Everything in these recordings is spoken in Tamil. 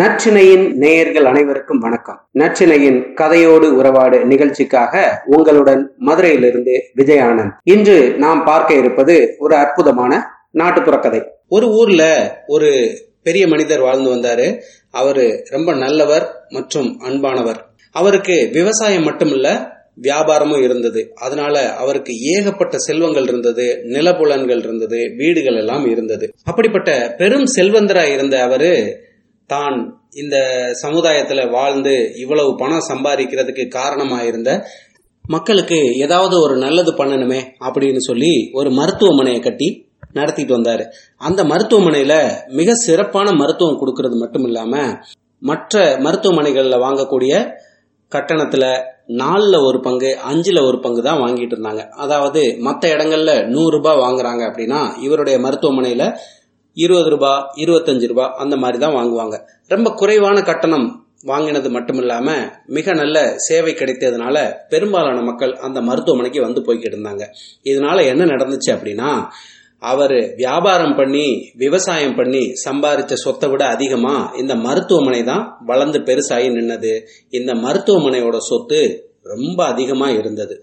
நச்சினையின் நேயர்கள் அனைவருக்கும் வணக்கம். நச்சினையின் கதையோடு உறவாடு நிகழ்ச்சிக்காக உங்களுடன் மதுரையிலிருந்து விஜயானந்த். இன்று நாம் பார்க்க இருப்பது ஒரு அற்புதமான நாட்டுப்புற கதை. ஒரு ஊர்ல ஒரு பெரிய மனிதர் வாழ்ந்து வந்தாரு. அவரு ரொம்ப நல்லவர் மற்றும் அன்பானவர். அவருக்கு விவசாயம் மட்டுமில்ல வியாபாரமும் இருந்தது. அதனால அவருக்கு ஏகப்பட்ட செல்வங்கள் இருந்தது நிலப்புலன்கள் இருந்தது வீடுகள் எல்லாம் இருந்தது. அப்படிப்பட்ட பெரும் செல்வந்தரா இருந்த அவரு தான் இந்த சமுதாயத்துல வாழ்ந்து இவ்வளவு பணம் சம்பாதிக்கிறதுக்கு காரணமா இருந்த மக்களுக்கு ஏதாவது ஒரு நல்லது பண்ணணுமே அப்படின்னு சொல்லி ஒரு மருத்துவமனையை கட்டி நடத்திட்டு வந்தாரு. அந்த மருத்துவமனையில மிக சிறப்பான மருத்துவம் கொடுக்கறது மட்டும் இல்லாம மற்ற மருத்துவமனைகள்ல வாங்கக்கூடிய கட்டணத்துல நாலுல ஒரு பங்கு அஞ்சுல ஒரு பங்கு தான் வாங்கிட்டு இருந்தாங்க. அதாவது மற்ற இடங்கள்ல நூறு ரூபாய் வாங்குறாங்க அப்படின்னா இவருடைய மருத்துவமனையில இருபது ரூபா இருபத்தஞ்சு ரூபாய் அந்த மாதிரி தான் வாங்குவாங்க. ரொம்ப குறைவான கட்டணம் வாங்கினது மட்டும் இல்லாம மிக நல்ல சேவை கிடைத்ததுனால பெரும்பாலான மக்கள் அந்த மருத்துவமனைக்கு வந்து போய்கிட்டு இருந்தாங்க. இதனால என்ன நடந்துச்சு அப்படின்னா அவர் வியாபாரம் பண்ணி விவசாயம் பண்ணி சம்பாதிச்ச சொத்தை விட அதிகமா இந்த மருத்துவமனை தான் வளர்ந்து பெருசாகி நின்னது. இந்த மருத்துவமனையோட சொத்து ரொம்ப அதிகமா இருந்தது.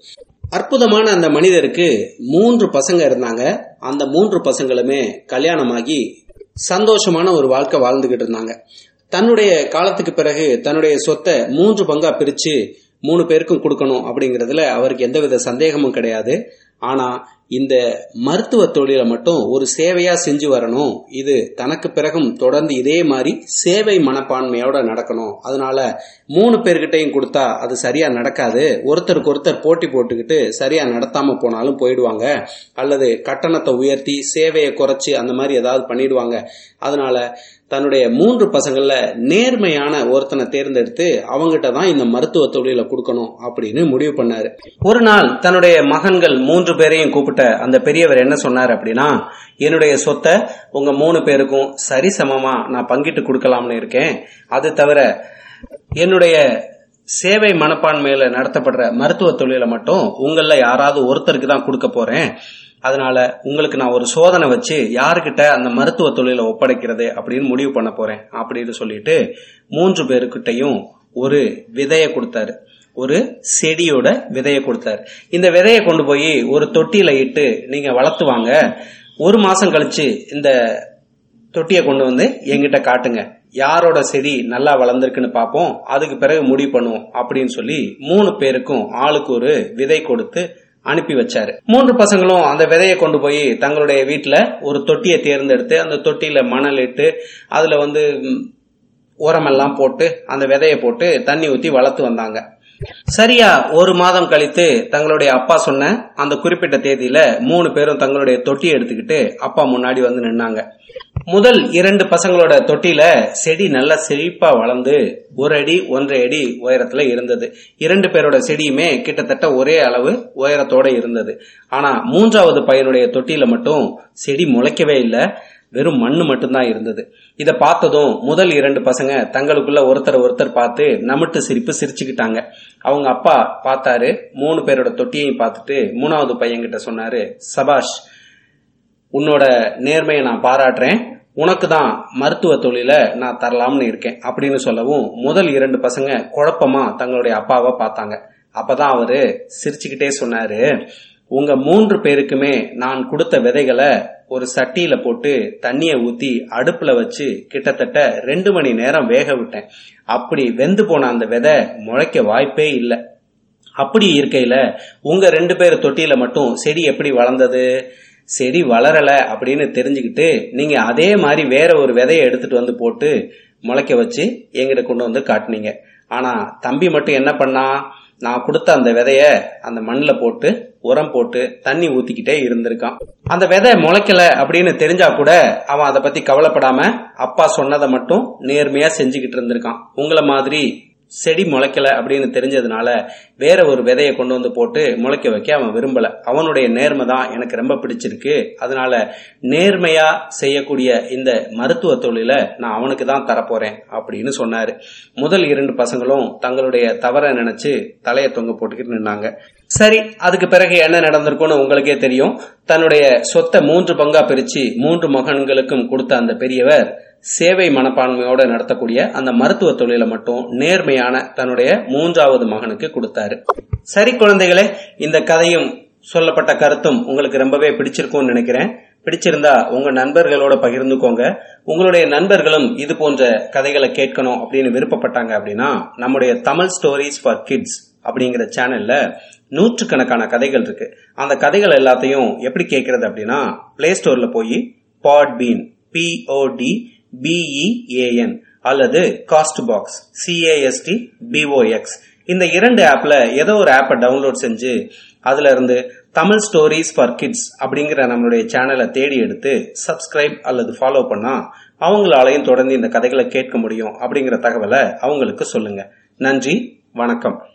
அற்புதமான அந்த மனிதருக்கு மூன்று பசங்க இருந்தாங்க. அந்த மூன்று பசங்களுமே கல்யாணமாகி சந்தோஷமான ஒரு வாழ்க்கை வாழ்ந்துகிட்டு இருந்தாங்க. தன்னுடைய காலத்துக்கு பிறகு தன்னுடைய சொத்தை மூன்று பங்கா பிரிச்சு மூணு பேருக்கும் கொடுக்கணும் அப்படிங்கறதுல அவருக்கு எந்தவித சந்தேகமும் கிடையாது. ஆனா இந்த மருத்துவ தொழிலை மட்டும் ஒரு சேவையா செஞ்சு வரணும். இது தனக்கு பிறகும் தொடர்ந்து இதே மாதிரி சேவை மனப்பான்மையோட நடக்கணும். அதனால மூணு பேர்கிட்டையும் கொடுத்தா அது சரியா நடக்காது. ஒருத்தருக்கு ஒருத்தர் போட்டி போட்டுக்கிட்டு சரியா நடத்தாம போனாலும் போயிடுவாங்க. அல்லது கட்டணத்தை உயர்த்தி சேவையை குறைச்சி அந்த மாதிரி ஏதாவது பண்ணிடுவாங்க. அதனால தன்னுடைய மூன்று பசங்கள்ல நேர்மையான ஒருத்தனை தேர்ந்தெடுத்து அவங்ககிட்ட தான் இந்த மருத்துவ தொழிலை கொடுக்கணும் அப்படின்னு முடிவு பண்ணாரு. ஒரு நாள் தன்னுடைய மகன்கள் மூன்று பேரையும் கூப்பிட்டு அந்த பெரியவர் என்ன சொன்னார் அப்படின்னா என்னுடைய சொத்தை உங்க மூணு பேருக்கும் சரிசமமா நான் பங்கிட்டு கொடுக்கலாம்னு இருக்கேன். அது தவிர என்னுடைய சேவை மனப்பான்மையில நடத்தப்படுற மருத்துவ தொழிலை மட்டும் உங்கள யாராவது ஒருத்தருக்கு தான் கொடுக்க போறேன். அதனால உங்களுக்கு நான் ஒரு சோதனை வச்சு யாருக்கிட்ட அந்த மருத்துவ தொழிலை ஒப்படைக்கிறது அப்படின்னு முடிவு பண்ண போறேன். அப்படின்னு சொல்லிட்டு மூன்று பேருக்கிட்டையும் ஒரு விதையை கொடுத்தாரு. ஒரு செடியோட விதையை கொடுத்தாரு. இந்த விதையை கொண்டு போய் ஒரு தொட்டியில இட்டு நீங்க வளர்த்துவாங்க ஒரு மாசம் கழிச்சு இந்த தொட்டியை கொண்டு வந்து எங்கிட்ட காட்டுங்க. யாரோட செடி நல்லா வளர்ந்துருக்குன்னு பார்ப்போம். அதுக்கு பிறகு முடிவு பண்ணுவோம் அப்படின்னு சொல்லி மூணு பேருக்கும் ஆளுக்கு ஒரு விதை கொடுத்து அனுப்பி வச்சாரு. மூன்று பசங்களும் அந்த விதையை கொண்டு போய் தங்களுடைய வீட்டுல ஒரு தொட்டியை தேர்ந்தெடுத்து அந்த தொட்டியில மணல் இட்டு அதுல வந்து உரமெல்லாம் போட்டு அந்த விதையை போட்டு தண்ணி ஊத்தி வளர்த்து வந்தாங்க. சரியா ஒரு மாதம் கழித்து தங்களுடைய அப்பா சொன்ன அந்த குறிப்பிட்ட தேதியில மூணு பேரும் தங்களுடைய தொட்டியை எடுத்துக்கிட்டு அப்பா முன்னாடி வந்து நின்னாங்க. முதல் இரண்டு பசங்களோட தொட்டியில செடி நல்லா செழிப்பா வளர்ந்து ஒரு அடி ஒன்றரை அடி உயரத்துல இருந்தது. இரண்டு பேரோட செடியுமே கிட்டத்தட்ட ஒரே அளவு உயரத்தோட இருந்தது. ஆனா மூன்றாவது பையனுடைய தொட்டியில மட்டும் செடி முளைக்கவே இல்லை. வெறும் மண்ணு மட்டும்தான் இருந்தது. இத பார்த்ததும் முதல் இரண்டு பசங்க தங்களுக்குள்ள ஒருத்தர் ஒருத்தர் பார்த்து நமிட்டு சிரிப்பு சிரிச்சுக்கிட்டாங்க. அவங்க அப்பா பார்த்தாரு மூணு பேரோட தொட்டியையும் பார்த்துட்டு மூணாவது பையன்கிட்ட சொன்னாரு சபாஷ் உன்னோட நேர்மையை நான் பாராட்டுறேன். உனக்கு தான் மருத்துவ தொழில நான் தரலாம்னு இருக்கேன் அப்படின்னு சொல்லவும் முதல் இரண்டு பசங்க குழப்பமா தங்களுடைய அப்பாவை பார்த்தாங்க. அப்பதான் அவரு சிரிச்சுக்கிட்டே சொன்னாரு உங்க மூன்று பேருக்குமே நான் கொடுத்த விதைகளை ஒரு சட்டியில போட்டு தண்ணிய ஊத்தி அடுப்புல வச்சு கிட்டத்தட்ட ரெண்டு மணி நேரம் வேக விட்டேன். அப்படி வெந்து போன அந்த விதை முளைக்க வாய்ப்பே இல்லை. அப்படி இருக்கையில உங்க ரெண்டு பேர் தொட்டியில மட்டும் செடி எப்படி வளர்ந்தது? செடி வளரல அப்படின்னு தெரிஞ்சுக்கிட்டு நீங்க அதே மாதிரி வேற ஒரு விதையை எடுத்துட்டு வந்து போட்டு முளைக்க வச்சு எங்கிட்ட கொண்டு வந்து காட்டினீங்க. ஆனா தம்பி மட்டும் என்ன பண்ணா நான் கொடுத்த அந்த விதைய அந்த மண்ணில் போட்டு உரம் போட்டு தண்ணி ஊத்திக்கிட்டே இருந்திருக்கான். அந்த விதை முளைக்கல அப்படின்னு தெரிஞ்சா கூட அவன் அதை பத்தி கவலைப்படாம அப்பா சொன்னதை மட்டும் நேர்மையா செஞ்சுக்கிட்டு இருந்திருக்கான். உங்களை மாதிரி செடி முளைக்கல அப்படின்னு தெரிஞ்சதுனால வேற ஒரு விதையை கொண்டு வந்து போட்டு முளைக்க வைக்க அவன் விரும்பல. அவனுடைய நேர்மை தான் எனக்கு ரொம்ப பிடிச்சிருக்கு. அதனால நேர்மையா செய்யக்கூடிய இந்த மருத்துவ தொழில நான் அவனுக்கு தான் தரப்போறேன் அப்படின்னு சொன்னாரு. முதல் இரண்டு பசங்களும் தங்களுடைய தவற நினைச்சு தலையை தொங்க போட்டுக்கிட்டு நின்னாங்க. சரி அதுக்கு பிறகு என்ன நடந்திருக்கும்னு உங்களுக்கே தெரியும். தன்னுடைய சொத்தை மூன்று பங்கா பிரிச்சு மூன்று மகன்களுக்கும் கொடுத்த அந்த பெரியவர் சேவை மனப்பான்மையோட நடத்தக்கூடிய அந்த மருத்துவ தொழிலை மட்டும் நேர்மையான தன்னுடைய மூன்றாவது மகனுக்கு கொடுத்தாரு. சரி குழந்தைகளே இந்த கதையும் சொல்லப்பட்ட கருத்தும் உங்களுக்கு ரொம்பவே பிடிச்சிருக்கும்னு நினைக்கிறேன். பிடிச்சிருந்தா உங்க நண்பர்களோட பகிர்ந்துக்கோங்க. உங்களுடைய நண்பர்களும் இது போன்ற கதைகளை கேட்கணும் அப்படின்னு விருப்பப்பட்டாங்க அப்படின்னா நம்முடைய தமிழ் ஸ்டோரிஸ் ஃபார் கிட்ஸ் அப்படிங்கிற சேனல்ல நூற்றுக்கணக்கான கதைகள் இருக்கு. அந்த கதைகள் எல்லாத்தையும் எப்படி கேட்கறது அப்படின்னா பிளே ஸ்டோர்ல போய் Podbean P O D B E A N அல்லது Castbox C A S T B O X இந்த இரண்டு ஆப்ல ஏதோ ஒரு ஆப்பை டவுன்லோட் செஞ்சு அதுல இருந்து தமிழ் ஸ்டோரிஸ் ஃபார் கிட்ஸ் அப்படிங்கிற நம்மளுடைய சேனலை தேடி எடுத்து சப்ஸ்கிரைப் அல்லது ஃபாலோ பண்ணா அவங்களாலையும் தொடர்ந்து இந்த கதைகளை கேட்க முடியும் அப்படிங்கிற தகவலை அவங்களுக்கு சொல்லுங்க. நன்றி வணக்கம்.